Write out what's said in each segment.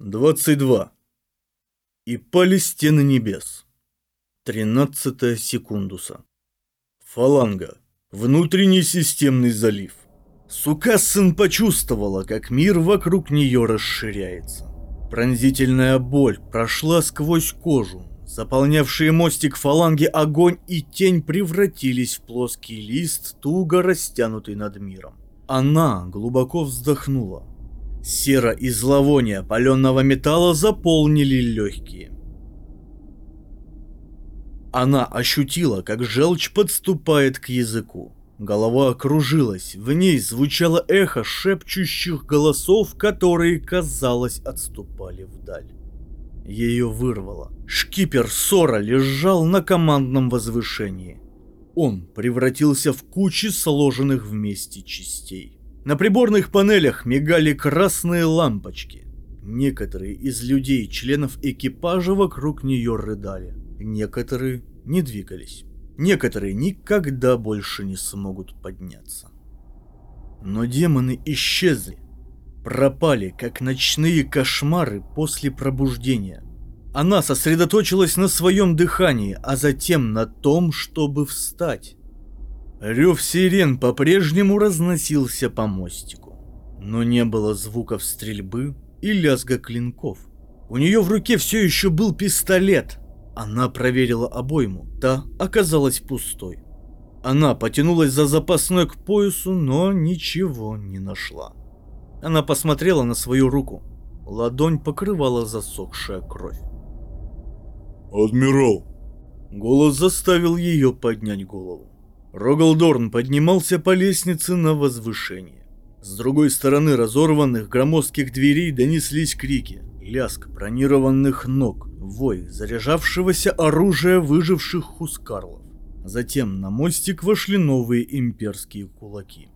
22. И пали стены небес. 13 секундуса. Фаланга. Внутренний системный залив. Сукассен почувствовала, как мир вокруг нее расширяется. Пронзительная боль прошла сквозь кожу. Заполнявшие мостик фаланги огонь и тень превратились в плоский лист, туго растянутый над миром. Она глубоко вздохнула. Сера и зловоние паленого металла заполнили легкие. Она ощутила, как желчь подступает к языку. Голова окружилась, в ней звучало эхо шепчущих голосов, которые, казалось, отступали вдаль. Ее вырвало. Шкипер Сора лежал на командном возвышении. Он превратился в кучи сложенных вместе частей. На приборных панелях мигали красные лампочки. Некоторые из людей, членов экипажа, вокруг нее рыдали. Некоторые не двигались. Некоторые никогда больше не смогут подняться. Но демоны исчезли. Пропали, как ночные кошмары после пробуждения. Она сосредоточилась на своем дыхании, а затем на том, чтобы встать. Рев сирен по-прежнему разносился по мостику, но не было звуков стрельбы и лязга клинков. У нее в руке все еще был пистолет. Она проверила обойму, та оказалась пустой. Она потянулась за запасной к поясу, но ничего не нашла. Она посмотрела на свою руку. Ладонь покрывала засохшая кровь. «Адмирал!» Голос заставил ее поднять голову. Рогалдорн поднимался по лестнице на возвышение. С другой стороны разорванных громоздких дверей донеслись крики, лязг бронированных ног, вой заряжавшегося оружия выживших хускарлов. Затем на мостик вошли новые имперские кулаки.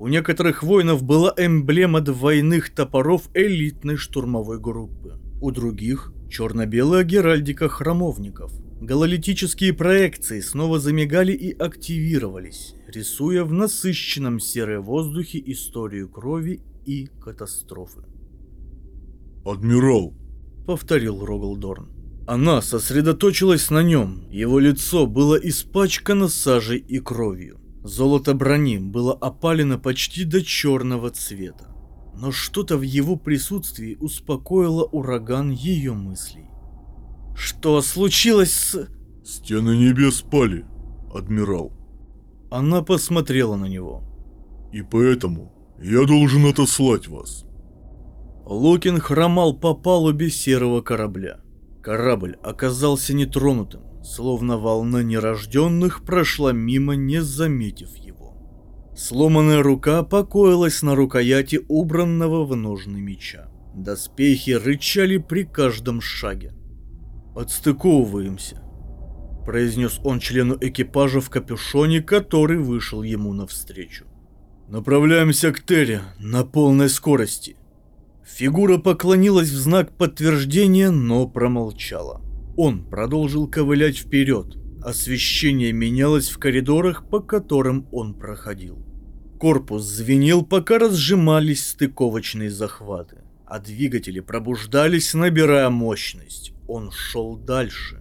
У некоторых воинов была эмблема двойных топоров элитной штурмовой группы. У других – черно-белая геральдика храмовников – Гололитические проекции снова замигали и активировались, рисуя в насыщенном серой воздухе историю крови и катастрофы. «Адмирал!» — повторил Рогалдорн. Она сосредоточилась на нем, его лицо было испачкано сажей и кровью. Золото брони было опалено почти до черного цвета. Но что-то в его присутствии успокоило ураган ее мыслей. Что случилось с... Стены небес пали, адмирал. Она посмотрела на него. И поэтому я должен отослать вас. Лукин хромал по палубе серого корабля. Корабль оказался нетронутым, словно волна нерожденных прошла мимо, не заметив его. Сломанная рука покоилась на рукояти убранного в ножны меча. Доспехи рычали при каждом шаге. «Отстыковываемся», — произнес он члену экипажа в капюшоне, который вышел ему навстречу. «Направляемся к Терре на полной скорости». Фигура поклонилась в знак подтверждения, но промолчала. Он продолжил ковылять вперед. Освещение менялось в коридорах, по которым он проходил. Корпус звенел, пока разжимались стыковочные захваты, а двигатели пробуждались, набирая мощность он шел дальше,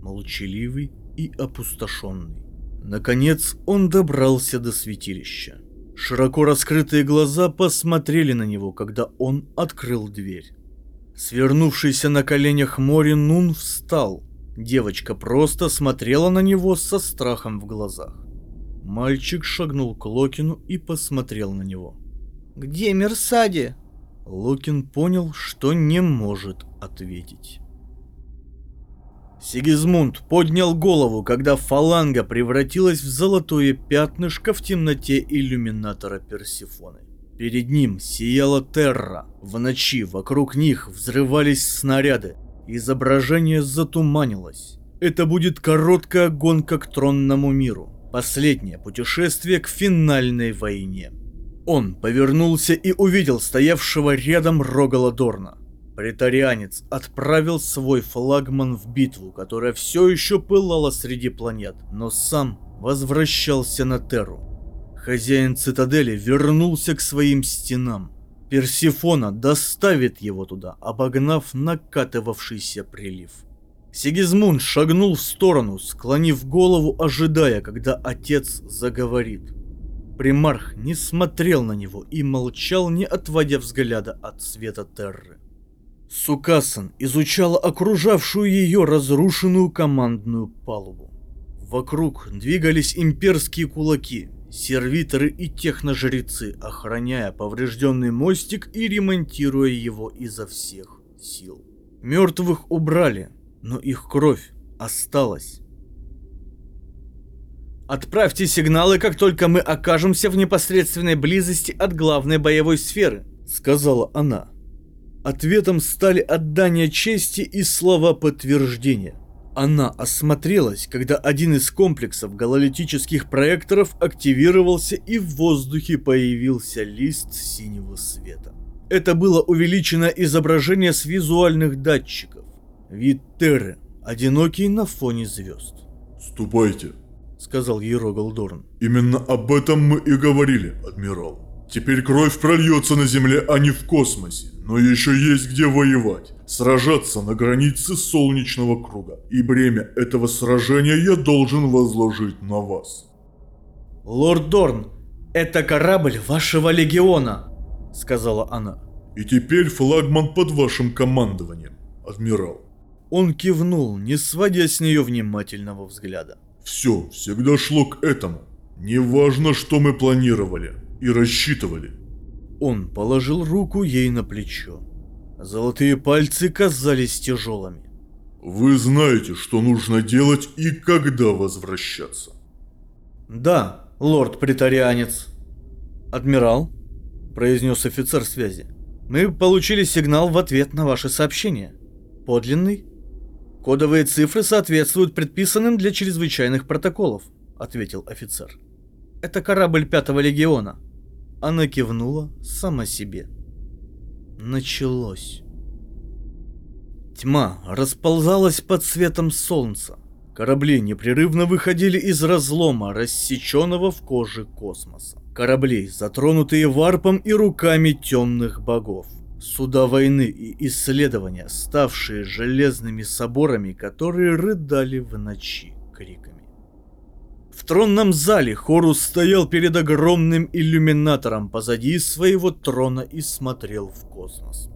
молчаливый и опустошенный. Наконец он добрался до святилища. Широко раскрытые глаза посмотрели на него, когда он открыл дверь. Свернувшийся на коленях Мори Нун встал. Девочка просто смотрела на него со страхом в глазах. Мальчик шагнул к Локину и посмотрел на него. «Где Мерсади?» Локин понял, что не может ответить. Сигизмунд поднял голову, когда фаланга превратилась в золотое пятнышко в темноте иллюминатора Персифоны. Перед ним сияла Терра. В ночи вокруг них взрывались снаряды. Изображение затуманилось. Это будет короткая гонка к тронному миру. Последнее путешествие к финальной войне. Он повернулся и увидел стоявшего рядом Рогала Дорна. Притарианец отправил свой флагман в битву, которая все еще пылала среди планет, но сам возвращался на Терру. Хозяин цитадели вернулся к своим стенам. Персифона доставит его туда, обогнав накатывавшийся прилив. Сигизмунд шагнул в сторону, склонив голову, ожидая, когда отец заговорит. Примарх не смотрел на него и молчал, не отводя взгляда от света Терры. Сукасан изучала окружавшую ее разрушенную командную палубу. Вокруг двигались имперские кулаки, сервиторы и техножрецы, охраняя поврежденный мостик и ремонтируя его изо всех сил. Мертвых убрали, но их кровь осталась. Отправьте сигналы, как только мы окажемся в непосредственной близости от главной боевой сферы, сказала она. Ответом стали отдание чести и слова подтверждения. Она осмотрелась, когда один из комплексов гололитических проекторов активировался и в воздухе появился лист синего света. Это было увеличенное изображение с визуальных датчиков. Вид Терры, одинокий на фоне звезд. «Ступайте», — сказал Ерогал Дорн. «Именно об этом мы и говорили, адмирал. Теперь кровь прольется на Земле, а не в космосе. Но еще есть где воевать. Сражаться на границе Солнечного круга. И бремя этого сражения я должен возложить на вас. «Лорд Дорн, это корабль вашего легиона», — сказала она. И теперь флагман под вашим командованием, адмирал. Он кивнул, не сводя с нее внимательного взгляда. Все всегда шло к этому. Неважно, что мы планировали и рассчитывали. Он положил руку ей на плечо. Золотые пальцы казались тяжелыми. Вы знаете, что нужно делать и когда возвращаться. Да, лорд-притарианец. Адмирал, произнес офицер связи. Мы получили сигнал в ответ на ваше сообщение. Подлинный? Кодовые цифры соответствуют предписанным для чрезвычайных протоколов, ответил офицер. Это корабль пятого легиона. Она кивнула сама себе. Началось. Тьма расползалась под светом солнца. Корабли непрерывно выходили из разлома, рассеченного в коже космоса. Корабли, затронутые варпом и руками темных богов. Суда войны и исследования, ставшие железными соборами, которые рыдали в ночи криками. В тронном зале Хорус стоял перед огромным иллюминатором позади своего трона и смотрел в космос.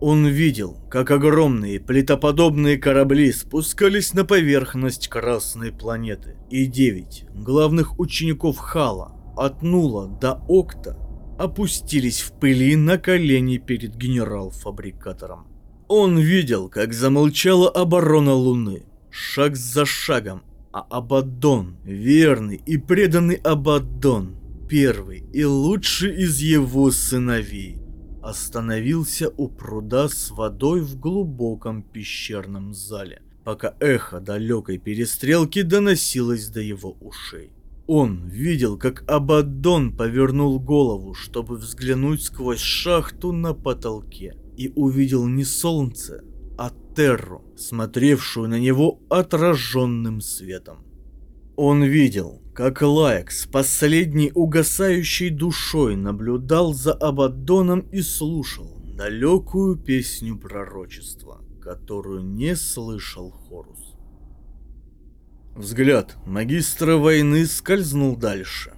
Он видел, как огромные плитоподобные корабли спускались на поверхность Красной планеты, и девять главных учеников Хала, от Нула до Окта, опустились в пыли на колени перед генерал-фабрикатором. Он видел, как замолчала оборона Луны, шаг за шагом, а Абаддон, верный и преданный Абаддон, первый и лучший из его сыновей, остановился у пруда с водой в глубоком пещерном зале, пока эхо далекой перестрелки доносилось до его ушей. Он видел, как Абаддон повернул голову, чтобы взглянуть сквозь шахту на потолке, и увидел не солнце, а Терру, смотревшую на него отраженным светом. Он видел, как Лаек с последней угасающей душой наблюдал за Абаддоном и слушал далекую песню пророчества, которую не слышал Хорус. Взгляд магистра войны скользнул дальше.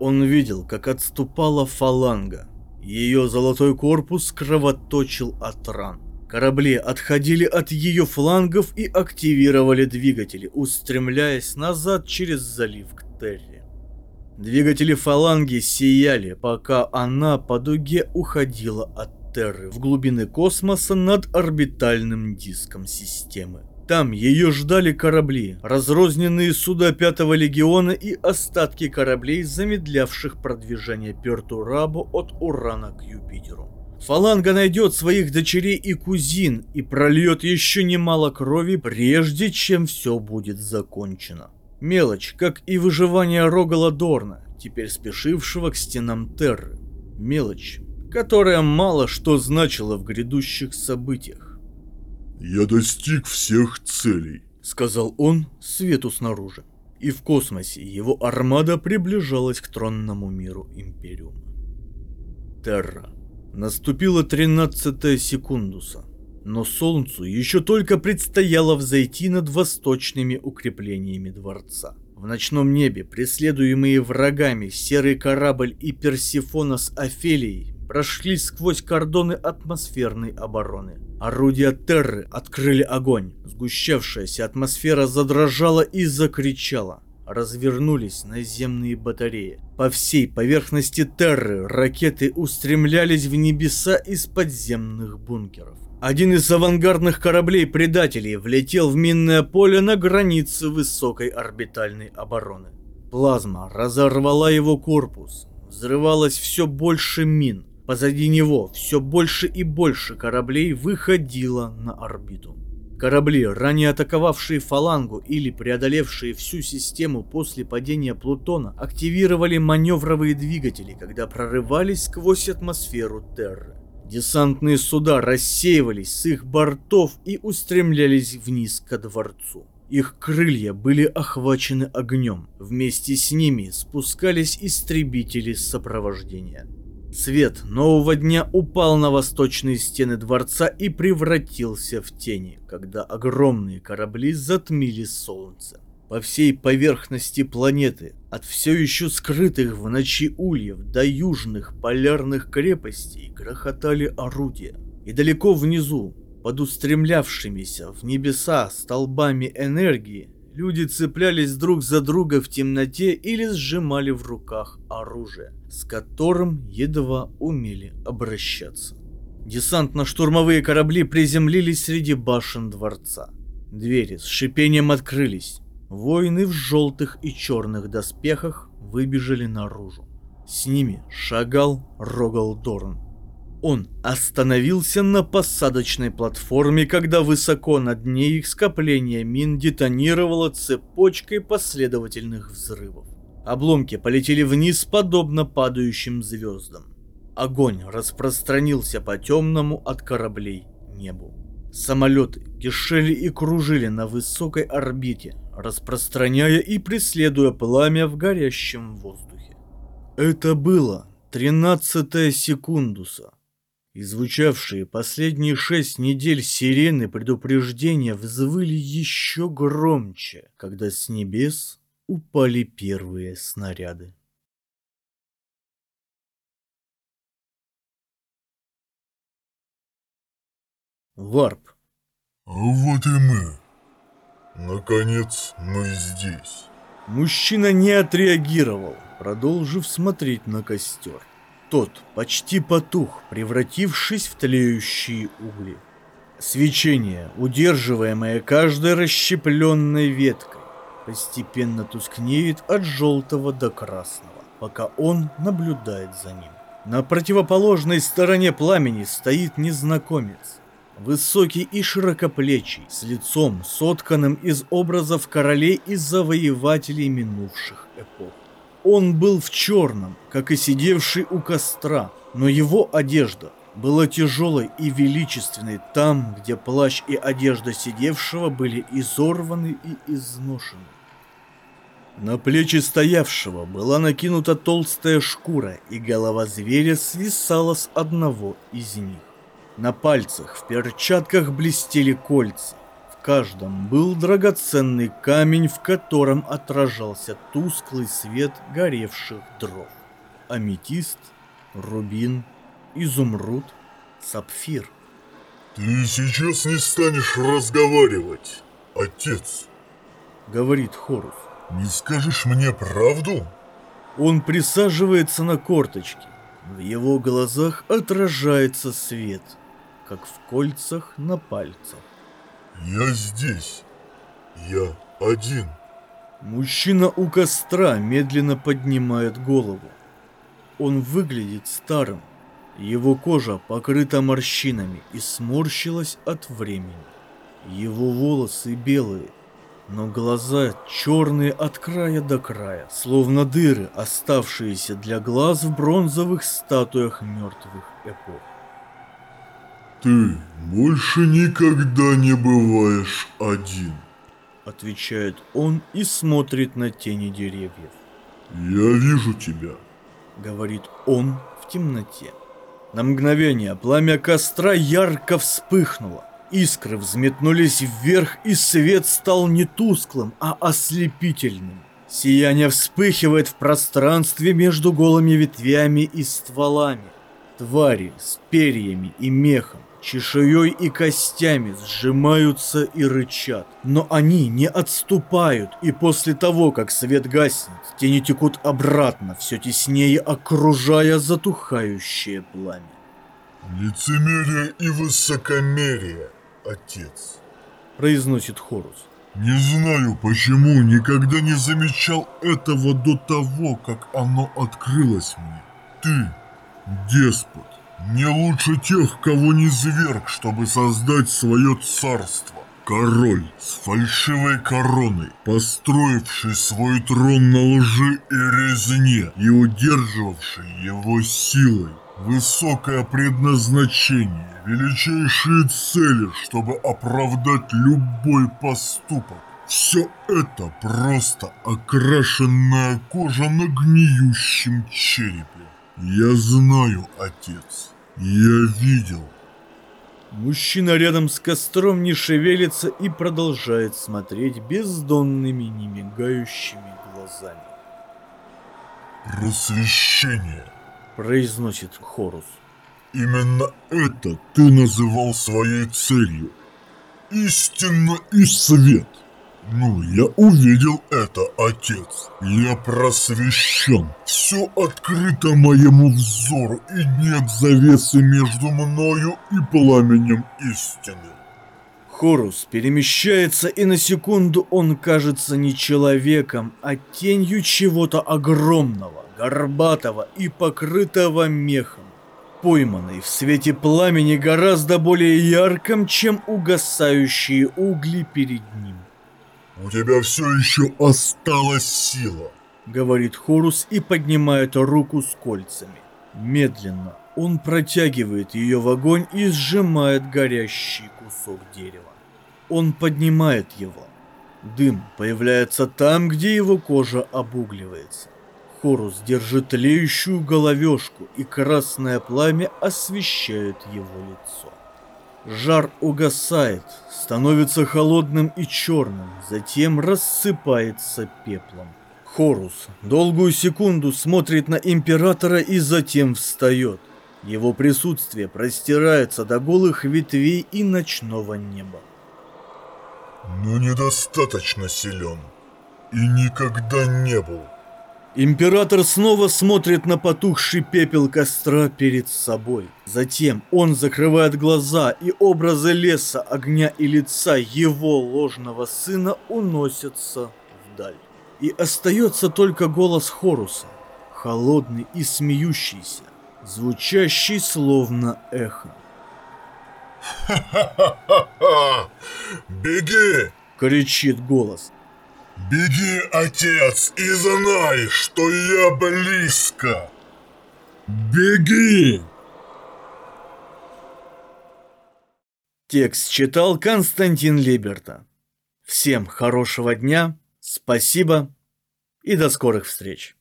Он видел, как отступала фаланга. Ее золотой корпус кровоточил от ран. Корабли отходили от ее флангов и активировали двигатели, устремляясь назад через залив к Терри. Двигатели фаланги сияли, пока она по дуге уходила от Терры в глубины космоса над орбитальным диском системы. Там ее ждали корабли, разрозненные суда Пятого Легиона и остатки кораблей, замедлявших продвижение Пертурабу от Урана к Юпитеру. Фаланга найдет своих дочерей и кузин и прольет еще немало крови, прежде чем все будет закончено. Мелочь, как и выживание Рогала Дорна, теперь спешившего к стенам Терры. Мелочь, которая мало что значила в грядущих событиях. «Я достиг всех целей», — сказал он свету снаружи. И в космосе его армада приближалась к тронному миру Империума. Терра Наступила 13 секундуса, но солнцу еще только предстояло взойти над восточными укреплениями дворца. В ночном небе, преследуемые врагами, серый корабль и Персифона с Офелией прошли сквозь кордоны атмосферной обороны. Орудия Терры открыли огонь. Сгущавшаяся атмосфера задрожала и закричала. Развернулись наземные батареи. По всей поверхности Терры ракеты устремлялись в небеса из подземных бункеров. Один из авангардных кораблей-предателей влетел в минное поле на границе высокой орбитальной обороны. Плазма разорвала его корпус. Взрывалось все больше мин. Позади него все больше и больше кораблей выходило на орбиту. Корабли, ранее атаковавшие фалангу или преодолевшие всю систему после падения Плутона, активировали маневровые двигатели, когда прорывались сквозь атмосферу Терры. Десантные суда рассеивались с их бортов и устремлялись вниз ко дворцу. Их крылья были охвачены огнем. Вместе с ними спускались истребители сопровождения. Свет нового дня упал на восточные стены дворца и превратился в тени, когда огромные корабли затмили солнце. По всей поверхности планеты, от все еще скрытых в ночи ульев до южных полярных крепостей, грохотали орудия. И далеко внизу, под устремлявшимися в небеса столбами энергии, люди цеплялись друг за друга в темноте или сжимали в руках оружие, с которым едва умели обращаться. Десантно-штурмовые корабли приземлились среди башен дворца. Двери с шипением открылись, Воины в желтых и черных доспехах выбежали наружу. С ними шагал Рогал Дорн. Он остановился на посадочной платформе, когда высоко над ней их скопление мин детонировало цепочкой последовательных взрывов. Обломки полетели вниз, подобно падающим звездам. Огонь распространился по темному от кораблей небу. Самолеты кишели и кружили на высокой орбите, распространяя и преследуя пламя в горящем воздухе. Это было 13 секундуса. И звучавшие последние шесть недель сирены предупреждения взвыли еще громче, когда с небес упали первые снаряды. Варп. А вот и мы. Наконец, мы здесь. Мужчина не отреагировал, продолжив смотреть на костер. Тот почти потух, превратившись в тлеющие угли. Свечение, удерживаемое каждой расщепленной веткой, постепенно тускнеет от желтого до красного, пока он наблюдает за ним. На противоположной стороне пламени стоит незнакомец. Высокий и широкоплечий, с лицом, сотканным из образов королей и завоевателей минувших эпох. Он был в черном, как и сидевший у костра, но его одежда была тяжелой и величественной там, где плащ и одежда сидевшего были изорваны и изношены. На плечи стоявшего была накинута толстая шкура, и голова зверя свисала с одного из них. На пальцах в перчатках блестели кольца. Каждом был драгоценный камень, в котором отражался тусклый свет горевших дров. Аметист, рубин, изумруд, сапфир. Ты сейчас не станешь разговаривать, отец. Говорит Хорус. Не скажешь мне правду? Он присаживается на корточки. В его глазах отражается свет – как в кольцах на пальцах. Я здесь. Я один. Мужчина у костра медленно поднимает голову. Он выглядит старым. Его кожа покрыта морщинами и сморщилась от времени. Его волосы белые, но глаза черные от края до края, словно дыры, оставшиеся для глаз в бронзовых статуях мертвых эпох. Ты больше никогда не бываешь один. Отвечает он и смотрит на тени деревьев. Я вижу тебя. Говорит он в темноте. На мгновение пламя костра ярко вспыхнуло. Искры взметнулись вверх, и свет стал не тусклым, а ослепительным. Сияние вспыхивает в пространстве между голыми ветвями и стволами. Твари с перьями и мехом, чешуей и костями сжимаются и рычат. Но они не отступают, и после того, как свет гаснет, тени текут обратно, все теснее окружая затухающее пламя. Лицемерие и высокомерие, отец. Произносит Хорус. Не знаю почему, никогда не замечал этого до того, как оно открылось мне. Ты, деспот, не лучше тех, кого не зверг, чтобы создать свое царство. Король с фальшивой короной, построивший свой трон на лжи и резне и удерживавший его силой. Высокое предназначение, величайшие цели, чтобы оправдать любой поступок. Все это просто окрашенная кожа на гниющем черепе. Я знаю, отец. Я видел. Мужчина рядом с костром не шевелится и продолжает смотреть бездонными, немигающими глазами. Просвещение. Произносит Хорус. Именно это ты называл своей целью. Истинно и свет. Ну, я увидел это, отец. Я просвещен. Все открыто моему взору, и нет завесы между мною и пламенем истины. Хорус перемещается, и на секунду он кажется не человеком, а тенью чего-то огромного, горбатого и покрытого мехом. Пойманный в свете пламени гораздо более ярким, чем угасающие угли перед ним. У тебя все еще осталась сила. Говорит Хорус и поднимает руку с кольцами. Медленно он протягивает ее в огонь и сжимает горящий кусок дерева. Он поднимает его. Дым появляется там, где его кожа обугливается. Хорус держит тлеющую головешку, и красное пламя освещает его лицо. Жар угасает, становится холодным и черным, затем рассыпается пеплом. Хорус долгую секунду смотрит на императора и затем встает. Его присутствие простирается до голых ветвей и ночного неба. Но недостаточно силен. И никогда не был. Император снова смотрит на потухший пепел костра перед собой. Затем он закрывает глаза, и образы леса, огня и лица его ложного сына уносятся вдаль. И остается только голос Хоруса, холодный и смеющийся, звучащий словно эхо. Ха-ха-ха! Беги! Кричит голос. Беги, отец, и знай, что я близко! Беги! Текст читал Константин Либерта. Всем хорошего дня, спасибо и до скорых встреч.